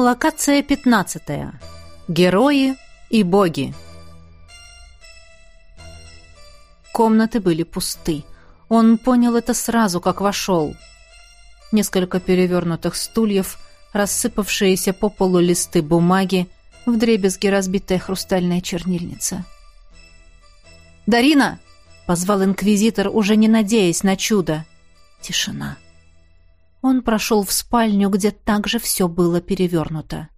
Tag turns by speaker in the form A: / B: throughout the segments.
A: Локация 15. Герои и боги. Комнаты были пусты. Он понял это сразу, как вошел. Несколько перевернутых стульев, рассыпавшиеся по полу листы бумаги, вдребезги разбитая хрустальная чернильница. «Дарина!» — позвал инквизитор, уже не надеясь на чудо. Тишина. Он прошел в спальню, где также все было перевернуто.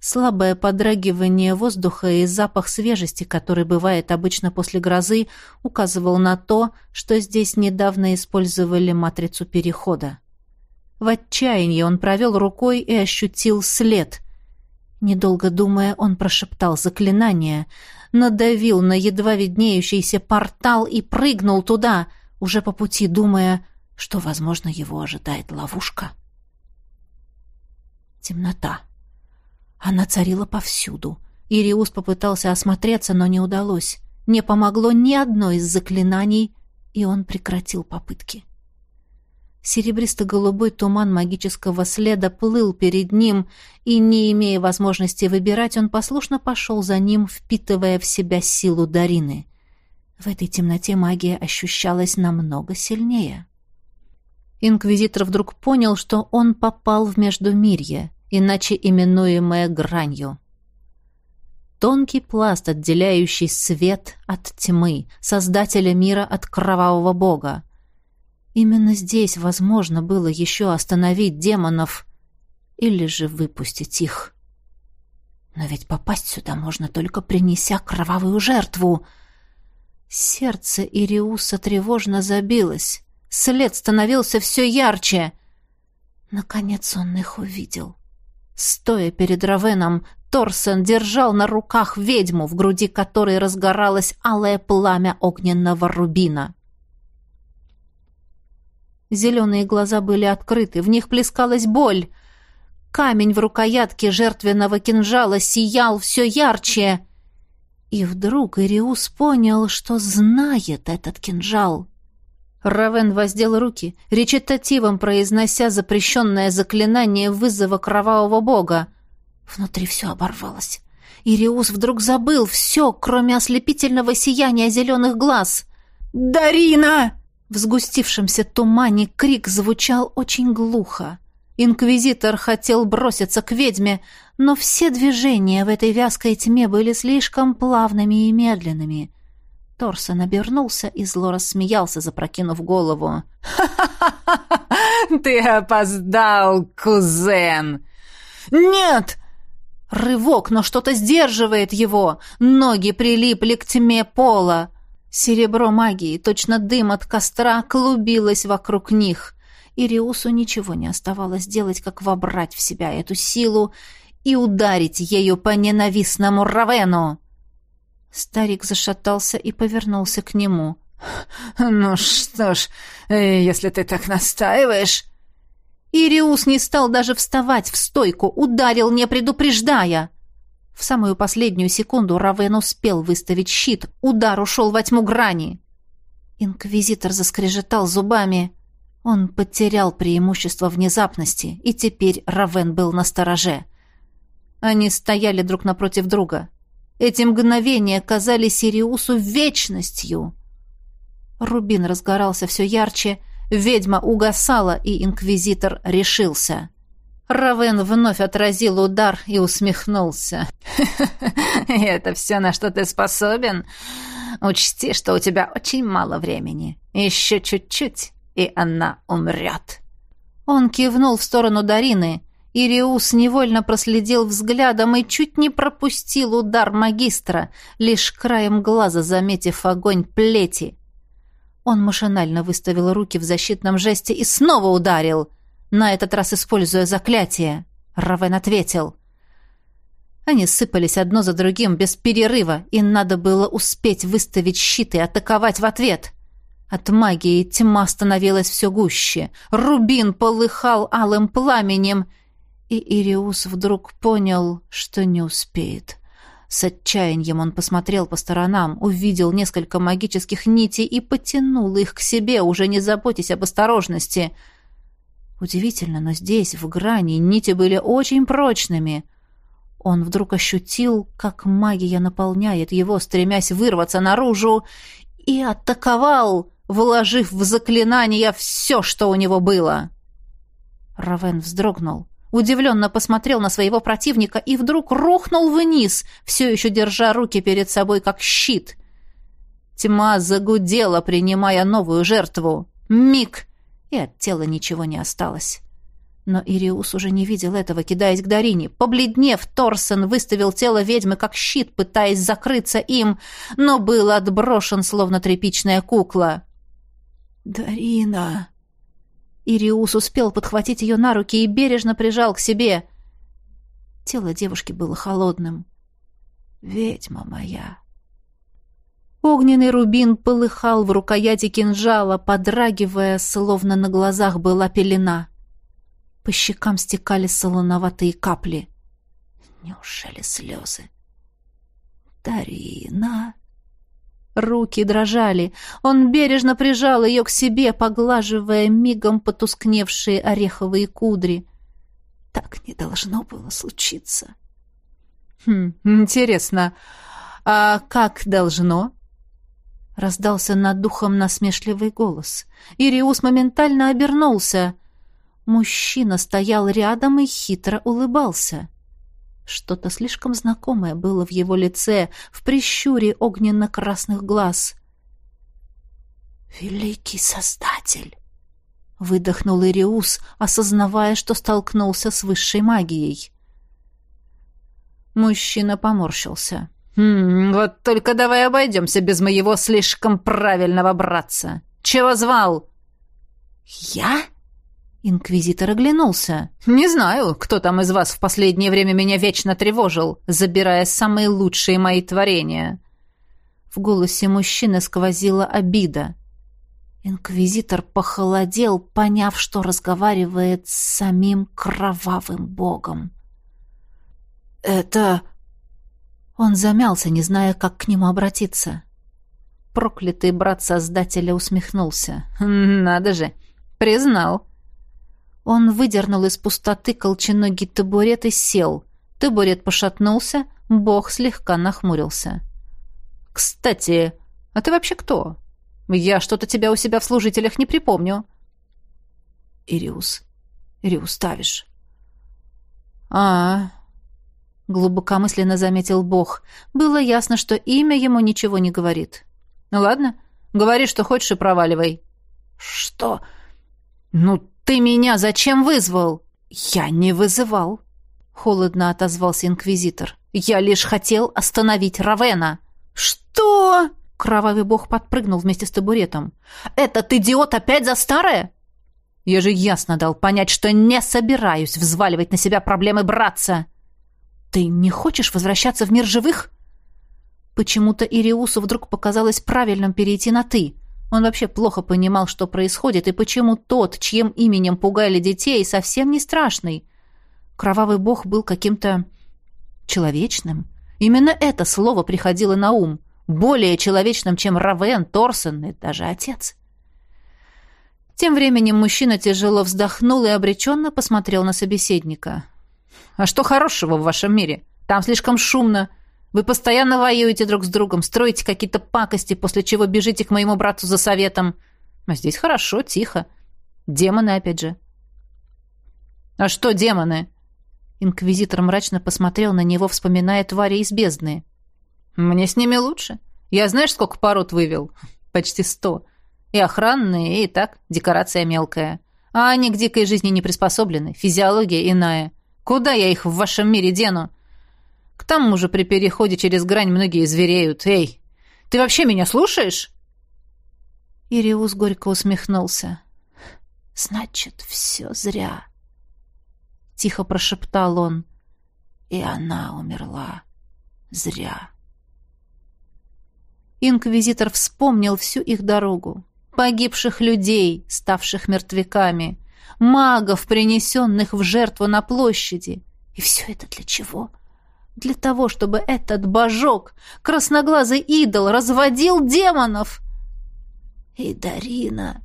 A: Слабое подрагивание воздуха и запах свежести, который бывает обычно после грозы, указывал на то, что здесь недавно использовали матрицу перехода. В отчаянии он провел рукой и ощутил след. Недолго думая, он прошептал заклинание, надавил на едва виднеющийся портал и прыгнул туда, уже по пути думая — что, возможно, его ожидает ловушка. Темнота. Она царила повсюду. Ириус попытался осмотреться, но не удалось. Не помогло ни одно из заклинаний, и он прекратил попытки. Серебристо-голубой туман магического следа плыл перед ним, и, не имея возможности выбирать, он послушно пошел за ним, впитывая в себя силу Дарины. В этой темноте магия ощущалась намного сильнее. Инквизитор вдруг понял, что он попал в Междумирье, иначе именуемое гранью. Тонкий пласт, отделяющий свет от тьмы, создателя мира от кровавого бога. Именно здесь возможно было еще остановить демонов или же выпустить их. Но ведь попасть сюда можно только принеся кровавую жертву. Сердце Ириуса тревожно забилось. След становился все ярче. Наконец он их увидел. Стоя перед Равеном, Торсен держал на руках ведьму, в груди которой разгоралось алое пламя огненного рубина. Зеленые глаза были открыты, в них плескалась боль. Камень в рукоятке жертвенного кинжала сиял все ярче. И вдруг Ириус понял, что знает этот кинжал. Равен воздел руки, речитативом произнося запрещенное заклинание вызова кровавого бога. Внутри все оборвалось. Ириус вдруг забыл все, кроме ослепительного сияния зеленых глаз. «Дарина!» В сгустившемся тумане крик звучал очень глухо. Инквизитор хотел броситься к ведьме, но все движения в этой вязкой тьме были слишком плавными и медленными. Торсон обернулся и зло рассмеялся, запрокинув голову.
B: «Ха-ха-ха! Ты опоздал, кузен!» «Нет!» Рывок, но что-то сдерживает его. Ноги прилипли к тьме пола. Серебро магии, точно дым от костра, клубилось вокруг них. Ириусу ничего не оставалось делать, как вобрать в себя эту силу и ударить ею по ненавистному Равену. Старик зашатался и повернулся к нему.
C: «Ну что ж, э, если ты так настаиваешь...»
A: Ириус не стал даже вставать в стойку, ударил, не предупреждая. В самую последнюю секунду Равен успел выставить щит, удар ушел во тьму грани. Инквизитор заскрежетал зубами. Он потерял преимущество внезапности, и теперь Равен был на стороже. Они стояли друг напротив друга. Эти мгновения казались Сириусу вечностью. Рубин разгорался все ярче, ведьма угасала, и инквизитор решился. Равен вновь отразил удар и усмехнулся.
B: «Это все, на что ты способен? Учти, что у тебя очень мало времени. Еще чуть-чуть, и она умрет».
A: Он кивнул в сторону Дарины, Ириус невольно проследил взглядом и чуть не пропустил удар магистра, лишь краем глаза заметив огонь плети. Он машинально выставил руки в защитном жесте и снова ударил, на этот раз используя заклятие. Равен ответил. Они сыпались одно за другим без перерыва, и надо было успеть выставить щит и атаковать в ответ. От магии тьма становилась все гуще. Рубин полыхал алым пламенем — и Ириус вдруг понял, что не успеет. С отчаянием он посмотрел по сторонам, увидел несколько магических нитей и потянул их к себе, уже не заботясь об осторожности. Удивительно, но здесь, в грани, нити были очень прочными. Он вдруг ощутил, как магия наполняет его, стремясь вырваться наружу, и атаковал, вложив в заклинание все, что у него было. Равен вздрогнул, удивленно посмотрел на своего противника и вдруг рухнул вниз, все еще держа руки перед собой как щит. Тьма загудела, принимая новую жертву. Миг, и от тела ничего не осталось. Но Ириус уже не видел этого, кидаясь к Дарине. Побледнев, Торсен выставил тело ведьмы как щит, пытаясь закрыться им, но был отброшен, словно тряпичная кукла.
B: «Дарина!»
A: Ириус успел подхватить ее на руки и бережно прижал к себе. Тело девушки было холодным.
B: «Ведьма моя!»
A: Огненный рубин полыхал в рукояти кинжала, подрагивая, словно на глазах была пелена. По щекам стекали солоноватые капли.
B: Неужели слезы? «Дарина!»
A: Руки дрожали. Он бережно прижал ее к себе, поглаживая мигом потускневшие ореховые кудри.
B: Так не должно было случиться.
A: «Хм, интересно, а как должно?» Раздался над духом насмешливый голос. Ириус моментально обернулся. Мужчина стоял рядом и хитро улыбался. Что-то слишком знакомое было в его лице, в прищуре огненно-красных глаз.
B: «Великий Создатель!»
A: — выдохнул Ириус, осознавая, что столкнулся с высшей магией. Мужчина поморщился. «Хм, вот только давай обойдемся без моего слишком правильного братца. Чего звал?»
B: «Я?»
A: Инквизитор оглянулся. «Не знаю, кто там из вас в последнее время меня вечно тревожил, забирая самые лучшие мои творения». В голосе мужчины сквозила обида. Инквизитор похолодел, поняв, что разговаривает с самим кровавым богом.
B: «Это...»
A: Он замялся, не зная, как к нему обратиться. Проклятый брат Создателя усмехнулся. «Надо же! Признал!» Он выдернул из пустоты колченогий табурет и сел. Табурет пошатнулся, бог слегка нахмурился. «Кстати, а ты вообще кто? Я что-то тебя у себя в служителях не припомню».
B: «Ириус. Ириус Тавиш».
A: «А, глубокомысленно заметил Бог. Было ясно, что имя ему ничего не говорит. Ну ладно, говори, что хочешь, и проваливай.
B: Что?
A: Ну ты меня зачем вызвал?
B: Я не вызывал,
A: холодно отозвался инквизитор. Я лишь хотел остановить Равена.
B: Что?
A: Кровавый бог подпрыгнул вместе с табуретом. Этот идиот опять за старое? Я же ясно дал понять, что не собираюсь взваливать на себя проблемы братца. «Ты не хочешь возвращаться в мир живых?» Почему-то Ириусу вдруг показалось правильным перейти на «ты». Он вообще плохо понимал, что происходит, и почему тот, чьим именем пугали детей, совсем не страшный. Кровавый бог был каким-то человечным. Именно это слово приходило на ум. Более человечным, чем Равен, Торсен и даже отец. Тем временем мужчина тяжело вздохнул и обреченно посмотрел на собеседника. А что хорошего в вашем мире? Там слишком шумно. Вы постоянно воюете друг с другом, строите какие-то пакости, после чего бежите к моему брату за советом. А здесь хорошо, тихо. Демоны опять же. А что демоны? Инквизитор мрачно посмотрел на него, вспоминая твари из бездны. Мне с ними лучше. Я знаешь, сколько пород вывел? Почти сто. И охранные, и так, декорация мелкая. А они к дикой жизни не приспособлены, физиология иная. Куда я их в вашем мире дену? К тому же при переходе через грань многие звереют. Эй, ты вообще меня слушаешь?» Ириус горько усмехнулся.
B: «Значит, все зря», —
A: тихо прошептал он.
B: «И она умерла. Зря».
A: Инквизитор вспомнил всю их дорогу. Погибших людей, ставших мертвяками магов, принесенных в жертву на площади. И все это для чего? Для того, чтобы этот божок, красноглазый идол, разводил демонов.
B: И Дарина...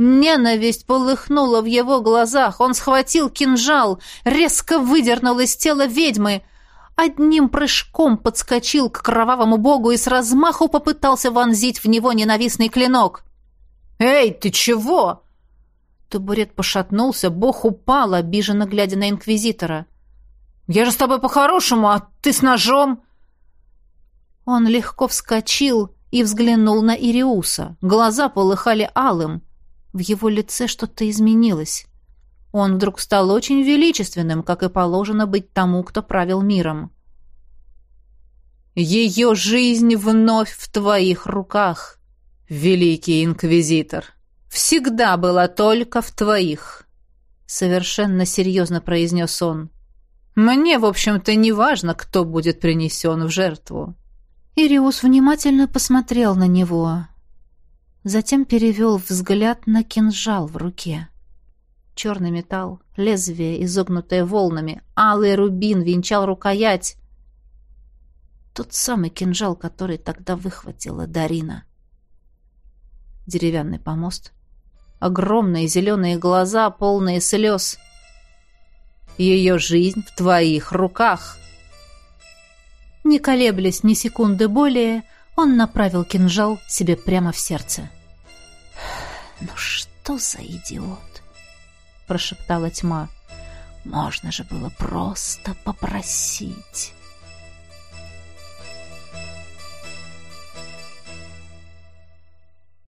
A: Ненависть полыхнула в его глазах. Он схватил кинжал, резко выдернул из тела ведьмы. Одним прыжком подскочил к кровавому богу и с размаху попытался вонзить в него ненавистный клинок.
B: «Эй, ты чего?»
A: Табурет пошатнулся, бог упал, обиженно глядя на инквизитора.
B: «Я же с тобой по-хорошему, а ты с ножом!»
A: Он легко вскочил и взглянул на Ириуса. Глаза полыхали алым. В его лице что-то изменилось. Он вдруг стал очень величественным, как и положено быть тому, кто правил миром. «Ее жизнь вновь в твоих руках, великий инквизитор. Всегда была только в твоих», — совершенно серьезно произнес он. «Мне, в общем-то, не важно, кто будет принесен в жертву». Ириус внимательно посмотрел на него, Затем перевел взгляд на кинжал в руке. Черный металл, лезвие, изогнутое волнами, алый рубин венчал рукоять. Тот самый кинжал, который тогда выхватила Дарина. Деревянный помост. Огромные зеленые глаза, полные слез. Ее жизнь в твоих руках. Не колеблясь ни секунды более, он направил кинжал себе прямо в сердце.
D: «Ну что за идиот?» — прошептала тьма. «Можно же было просто попросить».